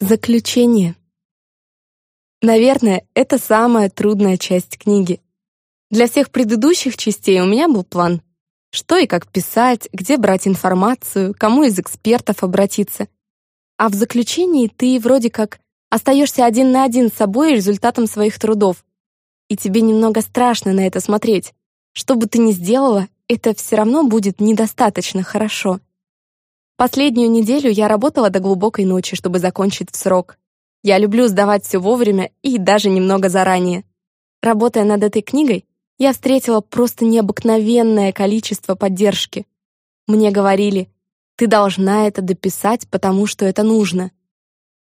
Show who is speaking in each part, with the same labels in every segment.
Speaker 1: Заключение. Наверное, это самая трудная часть книги. Для всех предыдущих частей у меня был план. Что и как писать, где брать информацию, кому из экспертов обратиться. А в заключении ты вроде как остаешься один на один с собой и результатом своих трудов. И тебе немного страшно на это смотреть. Что бы ты ни сделала, это все равно будет недостаточно хорошо. Последнюю неделю я работала до глубокой ночи, чтобы закончить в срок. Я люблю сдавать все вовремя и даже немного заранее. Работая над этой книгой, я встретила просто необыкновенное количество поддержки. Мне говорили, ты должна это дописать, потому что это нужно.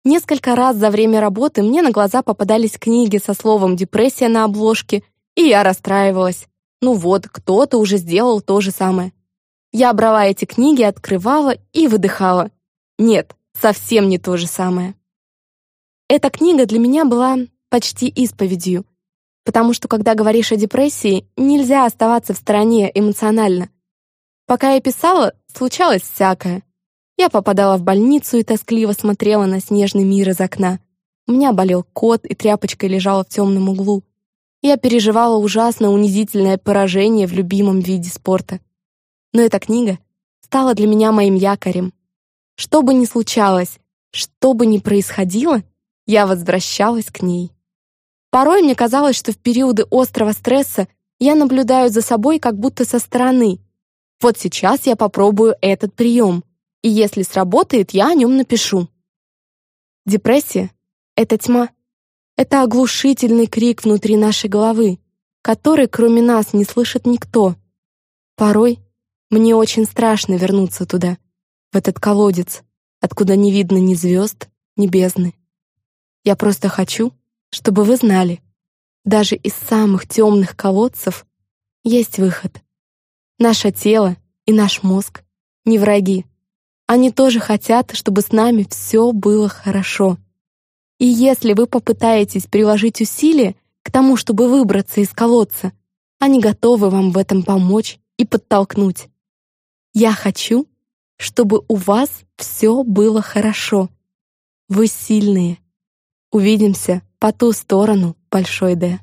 Speaker 1: Несколько раз за время работы мне на глаза попадались книги со словом «депрессия» на обложке, и я расстраивалась. Ну вот, кто-то уже сделал то же самое. Я брала эти книги, открывала и выдыхала. Нет, совсем не то же самое. Эта книга для меня была почти исповедью, потому что когда говоришь о депрессии, нельзя оставаться в стороне эмоционально. Пока я писала, случалось всякое. Я попадала в больницу и тоскливо смотрела на снежный мир из окна. У меня болел кот и тряпочкой лежала в темном углу. Я переживала ужасно унизительное поражение в любимом виде спорта но эта книга стала для меня моим якорем. Что бы ни случалось, что бы ни происходило, я возвращалась к ней. Порой мне казалось, что в периоды острого стресса я наблюдаю за собой как будто со стороны. Вот сейчас я попробую этот прием, и если сработает, я о нем напишу. Депрессия — это тьма. Это оглушительный крик внутри нашей головы, который, кроме нас, не слышит никто. Порой мне очень страшно вернуться туда, в этот колодец, откуда не видно ни звезд, ни бездны. Я просто хочу, чтобы вы знали, даже из самых темных колодцев есть выход. Наше тело и наш мозг не враги. Они тоже хотят, чтобы с нами все было хорошо. И если вы попытаетесь приложить усилия к тому, чтобы выбраться из колодца, они готовы вам в этом помочь и подтолкнуть. Я хочу, чтобы у вас все было хорошо. Вы сильные. Увидимся по ту сторону Большой Д.